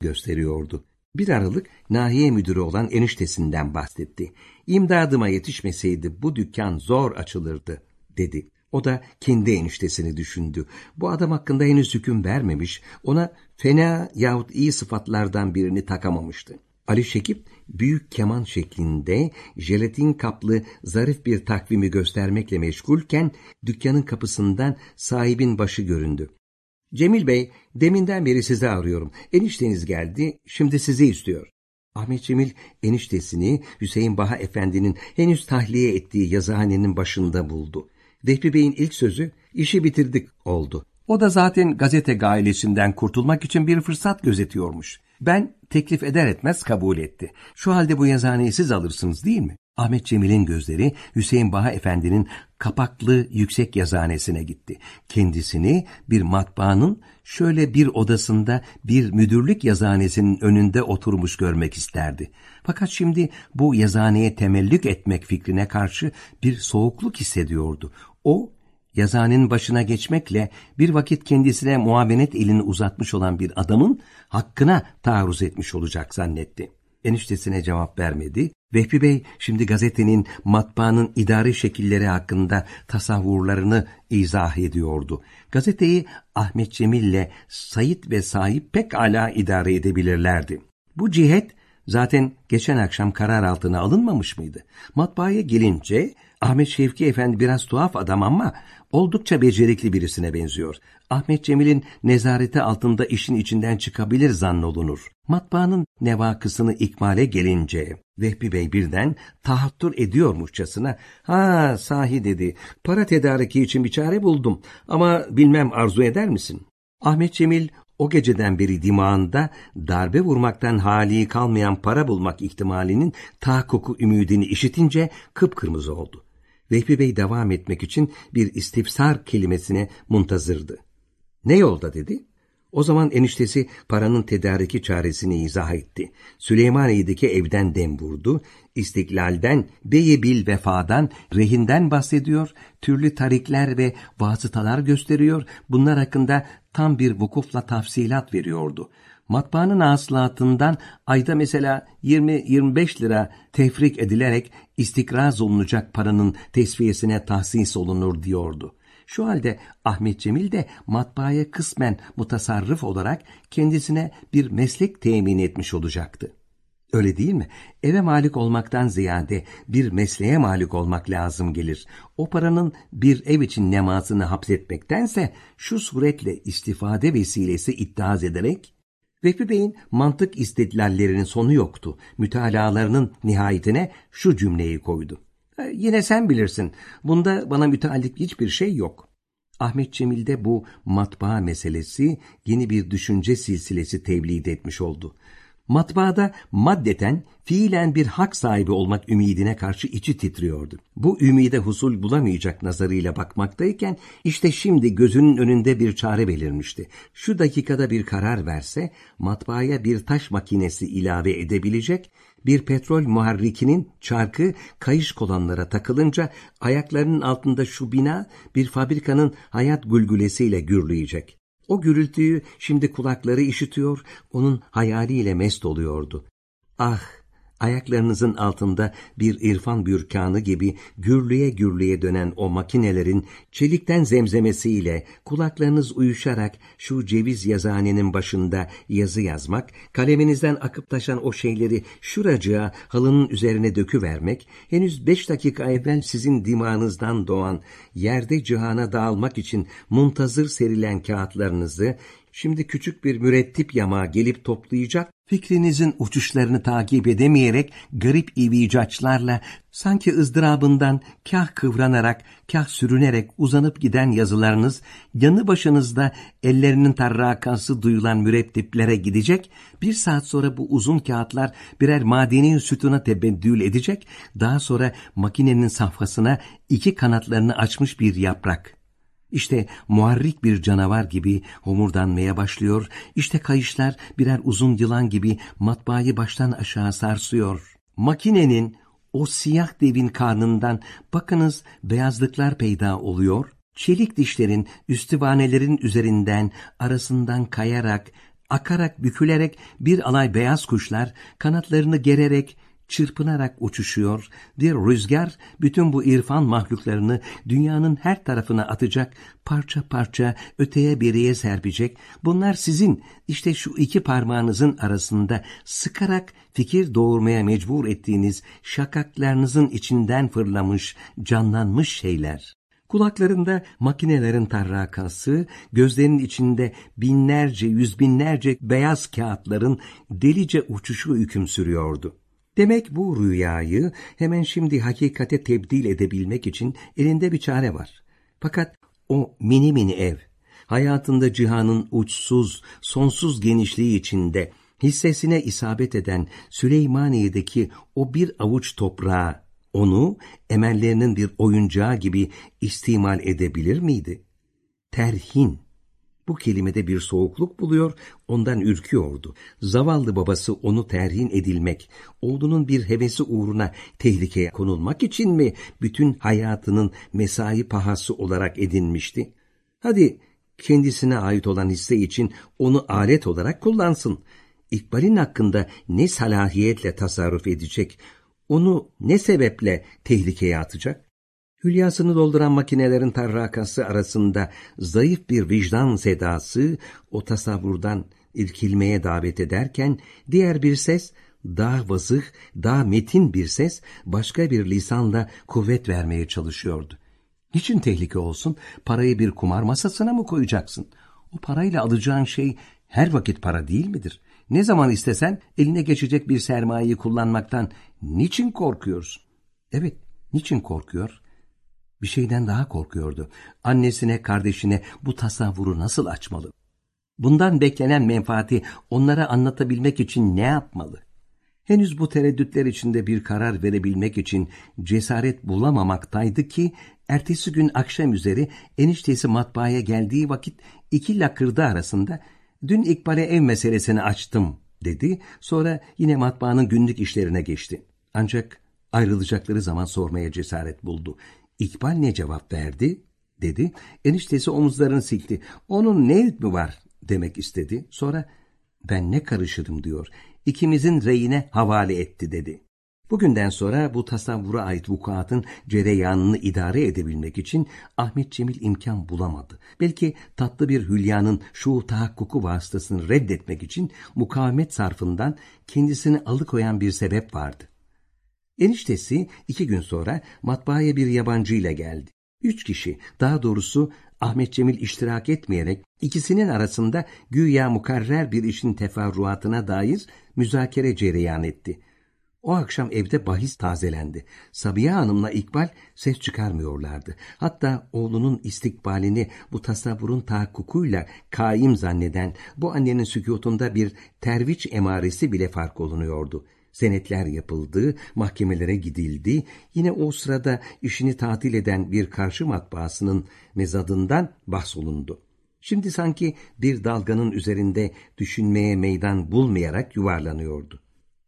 gösteriyordu. Bir aralık nahiye müdürü olan eniştesinden bahsetti. İmdadıma yetişmeseydi bu dükkan zor açılırdı, dedi. O da kendi eniştesini düşündü. Bu adam hakkında henüz hüküm vermemiş, ona fena yahut iyi sıfatlardan birini takamamıştı. Ali Şekip büyük keman şeklinde jelatin kaplı zarif bir takvimi göstermekle meşgulken dükkanın kapısından sahibin başı göründü. Cemil Bey, deminden beri sizi arıyorum. Enişteniz geldi, şimdi sizi istiyor. Ahmet Cemil eniştesini Hüseyin Baha Efendi'nin henüz tahliye ettiği yazıhanenin başında buldu. Vehbi Bey'in ilk sözü işi bitirdik oldu. O da zaten gazete gailesinden kurtulmak için bir fırsat gözetiyormuş. Ben teklif eder etmez kabul etti. Şu halde bu yazıhaneyi siz alırsınız değil mi? Ahmet Cemil'in gözleri Hüseyin Baha Efendi'nin kapaklı yüksek yazıhanesine gitti. Kendisini bir matbaanın şöyle bir odasında bir müdürlük yazıhanesinin önünde oturmuş görmek isterdi. Fakat şimdi bu yazıhaneye temellük etmek fikrine karşı bir soğukluk hissediyordu. O yazıhanenin başına geçmekle bir vakit kendisine muavenet elini uzatmış olan bir adamın hakkına taarruz etmiş olacak zannetti. Eniştesine cevap vermedi. Vehbi Bey şimdi gazetenin matbaanın idari şekilleri hakkında tasavvurlarını izah ediyordu. Gazeteyi Ahmet Cemil'le Sayit ve Sahip pek ala idare edebilirlerdi. Bu cihet zaten geçen akşam karar altına alınmamış mıydı? Matbaaya gelince Ahmet Şevki Efendi biraz tuhaf adam ama oldukça becerikli birisine benziyor. Ahmet Cemil'in nezareti altında işin içinden çıkabilir zannolunur. Matbaanın nevakısını ikmale gelince Vehbi Bey birden tahattür ediyormuşçasına ha sahi dedi para tedariki için bir çare buldum ama bilmem arzu eder misin? Ahmet Cemil o geceden beri dimağında darbe vurmaktan hali kalmayan para bulmak ihtimalinin tahakkuku ümidini işitince kıpkırmızı oldu. Vehbi Bey devam etmek için bir istifsar kelimesine muntazırdı. Ne yolda dedi? O zaman eniştesi paranın tedariki çaresini izah etti. Süleymaniye'deki evden dem vurdu, istiklalden, beyi bil vefadan, rehinden bahsediyor, türlü tarikler ve vasıtalar gösteriyor, bunlar hakkında tam bir vukufla tafsilat veriyordu. Matbaanın hasılatından ayda mesela 20-25 lira tefrik edilerek istikraz olunacak paranın tesviyesine tahsis olunur diyordu. Şu halde Ahmet Cemil de matbaaya kısmen mutasarrıf olarak kendisine bir meslek temin etmiş olacaktı. Öyle değil mi? Eve malik olmaktan ziyade bir mesleğe malik olmak lazım gelir. O paranın bir ev için nemasını hapsetmektense şu suretle istifade vesilesi iddiaz ederek Vehbi Bey'in mantık istidlallerinin sonu yoktu. Mütalalarının nihayetine şu cümleyi koydu. Yine sen bilirsin. Bunda bana müteallik hiçbir şey yok. Ahmet Cemil'de bu matbaa meselesi yeni bir düşünce silsilesi tevlid etmiş oldu. Matbaada maddeten fiilen bir hak sahibi olmak ümidine karşı içi titriyordu. Bu ümide husul bulamayacak nazarıyla bakmaktayken işte şimdi gözünün önünde bir çare belirmişti. Şu dakikada bir karar verse matbaaya bir taş makinesi ilave edebilecek, bir petrol muharrikinin çarkı kayış kolanlara takılınca ayaklarının altında şu bina bir fabrikanın hayat gülgülesiyle gürleyecek. O gürültüyü şimdi kulakları işitiyor, onun hayaliyle mest oluyordu. Ah, ayaklarınızın altında bir irfan bürkanı gibi gürlüye gürlüye dönen o makinelerin çelikten zemzemesiyle kulaklarınız uyuşarak şu ceviz yazıhanenin başında yazı yazmak, kaleminizden akıp taşan o şeyleri şuracığa halının üzerine döküvermek, henüz beş dakika evvel sizin dimağınızdan doğan, yerde cihana dağılmak için muntazır serilen kağıtlarınızı, şimdi küçük bir mürettip yamağa gelip toplayacak, fikrinizin uçuşlarını takip edemeyerek garip ivicaçlarla sanki ızdırabından kah kıvranarak, kah sürünerek uzanıp giden yazılarınız yanı başınızda ellerinin tarrakası duyulan mürettiplere gidecek, bir saat sonra bu uzun kağıtlar birer madeni sütuna tebeddül edecek, daha sonra makinenin safhasına iki kanatlarını açmış bir yaprak işte muharrik bir canavar gibi homurdanmaya başlıyor, işte kayışlar birer uzun yılan gibi matbaayı baştan aşağı sarsıyor. Makinenin o siyah devin karnından bakınız beyazlıklar peyda oluyor, çelik dişlerin üstüvanelerin üzerinden arasından kayarak akarak bükülerek bir alay beyaz kuşlar kanatlarını gererek çırpınarak uçuşuyor, bir rüzgar bütün bu irfan mahluklarını dünyanın her tarafına atacak, parça parça öteye beriye serpecek, bunlar sizin işte şu iki parmağınızın arasında sıkarak fikir doğurmaya mecbur ettiğiniz şakaklarınızın içinden fırlamış, canlanmış şeyler. Kulaklarında makinelerin tarrakası, gözlerinin içinde binlerce, yüz binlerce beyaz kağıtların delice uçuşu hüküm sürüyordu. Demek bu rüyayı hemen şimdi hakikate tebdil edebilmek için elinde bir çare var. Fakat o mini mini ev, hayatında cihanın uçsuz, sonsuz genişliği içinde hissesine isabet eden Süleymaniye'deki o bir avuç toprağa onu emellerinin bir oyuncağı gibi istimal edebilir miydi? Terhin bu kelimede bir soğukluk buluyor, ondan ürküyordu. Zavallı babası onu terhin edilmek, oğlunun bir hevesi uğruna tehlikeye konulmak için mi bütün hayatının mesai pahası olarak edinmişti? Hadi kendisine ait olan hisse için onu alet olarak kullansın. İkbal'in hakkında ne salahiyetle tasarruf edecek, onu ne sebeple tehlikeye atacak? Hülyasını dolduran makinelerin tarrakası arasında zayıf bir vicdan sedası o tasavvurdan irkilmeye davet ederken diğer bir ses daha vazıh, daha metin bir ses başka bir lisanla kuvvet vermeye çalışıyordu. Niçin tehlike olsun? Parayı bir kumar masasına mı koyacaksın? O parayla alacağın şey her vakit para değil midir? Ne zaman istesen eline geçecek bir sermayeyi kullanmaktan niçin korkuyorsun? Evet, niçin korkuyor? Bir şeyden daha korkuyordu. Annesine, kardeşine bu tasavvuru nasıl açmalı? Bundan beklenen menfaati onlara anlatabilmek için ne yapmalı? Henüz bu tereddütler içinde bir karar verebilmek için cesaret bulamamaktaydı ki ertesi gün akşam üzeri eniştesi matbaaya geldiği vakit iki lakırdı arasında dün İkbal'e ev meselesini açtım dedi. Sonra yine matbaanın günlük işlerine geçti. Ancak ayrılacakları zaman sormaya cesaret buldu. İkbal ne cevap verdi? dedi. Eniştesi omuzlarını silkti. Onun ne hükmü var demek istedi. Sonra ben ne karışırım diyor. İkimizin reyine havale etti dedi. Bugünden sonra bu tasavvura ait vukuatın cereyanını idare edebilmek için Ahmet Cemil imkan bulamadı. Belki tatlı bir hülyanın şu tahakkuku vasıtasını reddetmek için mukavemet sarfından kendisini alıkoyan bir sebep vardı. Eniştesi iki gün sonra matbaaya bir yabancı ile geldi. Üç kişi, daha doğrusu Ahmet Cemil iştirak etmeyerek ikisinin arasında güya mukarrer bir işin teferruatına dair müzakere cereyan etti. O akşam evde bahis tazelendi. Sabiha Hanım'la İkbal ses çıkarmıyorlardı. Hatta oğlunun istikbalini bu tasavvurun tahakkukuyla kaim zanneden bu annenin sükutunda bir terviç emaresi bile fark olunuyordu. Senetler yapıldı, mahkemelere gidildi. Yine o sırada işini tatil eden bir karşı matbaasının mezadından bahsolundu. Şimdi sanki bir dalganın üzerinde düşünmeye meydan bulmayarak yuvarlanıyordu.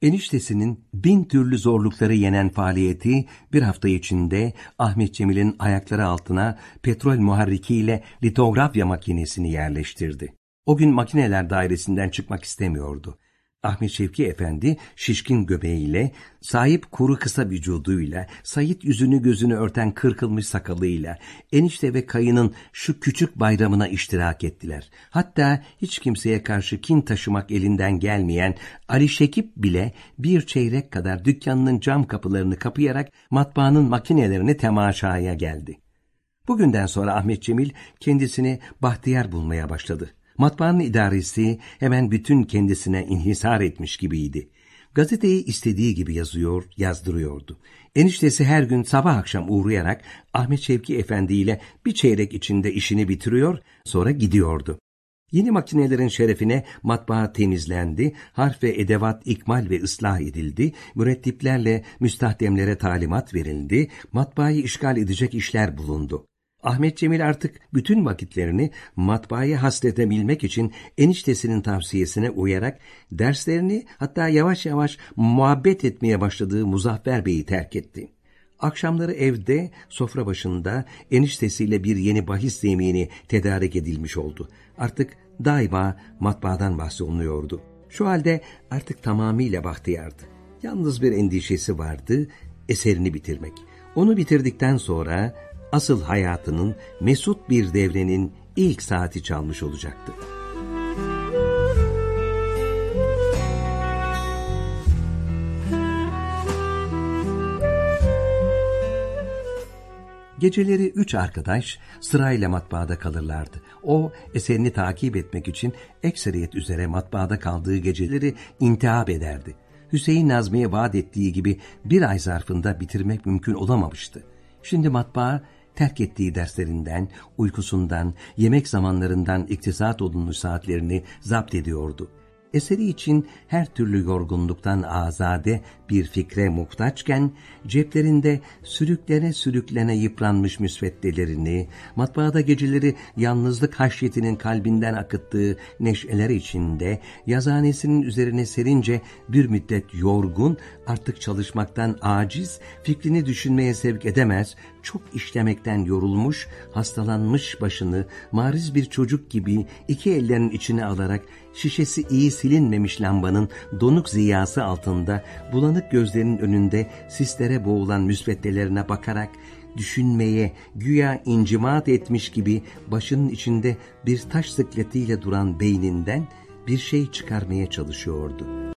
Eniştesinin bin türlü zorlukları yenen faaliyeti bir hafta içinde Ahmet Cemil'in ayakları altına petrol muharrikiyle litografya makinesini yerleştirdi. O gün makineler dairesinden çıkmak istemiyordu. Ahmet Şevki Efendi şişkin göbeğiyle, sahip kuru kısa vücuduyla, Sayit yüzünü gözünü örten kırkılmış sakalıyla, enişte ve kayının şu küçük bayramına iştirak ettiler. Hatta hiç kimseye karşı kin taşımak elinden gelmeyen Ali Şekip bile bir çeyrek kadar dükkanının cam kapılarını kapayarak matbaanın makinelerini temaşaya geldi. Bugünden sonra Ahmet Cemil kendisini bahtiyar bulmaya başladı. Matbaanın idaresi hemen bütün kendisine inhisar etmiş gibiydi. Gazeteyi istediği gibi yazıyor, yazdırıyordu. Eniştesi her gün sabah akşam uğrayarak Ahmet Şevki Efendi ile bir çeyrek içinde işini bitiriyor, sonra gidiyordu. Yeni makinelerin şerefine matbaa temizlendi, harf ve edevat ikmal ve ıslah edildi, mürettiplerle müstahdemlere talimat verildi, matbaayı işgal edecek işler bulundu. Ahmet Cemil artık bütün vakitlerini matbaaya hasredebilmek için eniştesinin tavsiyesine uyarak derslerini hatta yavaş yavaş muhabbet etmeye başladığı Muzaffer Bey'i terk etti. Akşamları evde, sofra başında eniştesiyle bir yeni bahis zemini tedarik edilmiş oldu. Artık Daima matbaadan bahsolunuyordu. Şu halde artık tamamıyla bahtiyardı. Yalnız bir endişesi vardı, eserini bitirmek. Onu bitirdikten sonra asıl hayatının mesut bir devrenin ilk saati çalmış olacaktı. Geceleri üç arkadaş sırayla matbaada kalırlardı. O eserini takip etmek için ekseriyet üzere matbaada kaldığı geceleri intihap ederdi. Hüseyin Nazmi'ye vaat ettiği gibi bir ay zarfında bitirmek mümkün olamamıştı. Şimdi matbaa terk ettiği derslerinden, uykusundan, yemek zamanlarından iktisat olunmuş saatlerini zapt ediyordu. Eseri için her türlü yorgunluktan azade bir fikre muhtaçken, ceplerinde sürüklene sürüklene yıpranmış müsveddelerini, matbaada geceleri yalnızlık haşyetinin kalbinden akıttığı neşeler içinde, yazanesinin üzerine serince bir müddet yorgun, artık çalışmaktan aciz, fikrini düşünmeye sevk edemez, çok işlemekten yorulmuş, hastalanmış başını mariz bir çocuk gibi iki ellerin içine alarak şişesi iyi silinmemiş lambanın donuk ziyası altında bulanık gözlerinin önünde sislere boğulan müsveddelerine bakarak düşünmeye, güya incimat etmiş gibi başının içinde bir taş sıkletiyle duran beyninden bir şey çıkarmaya çalışıyordu.''